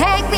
take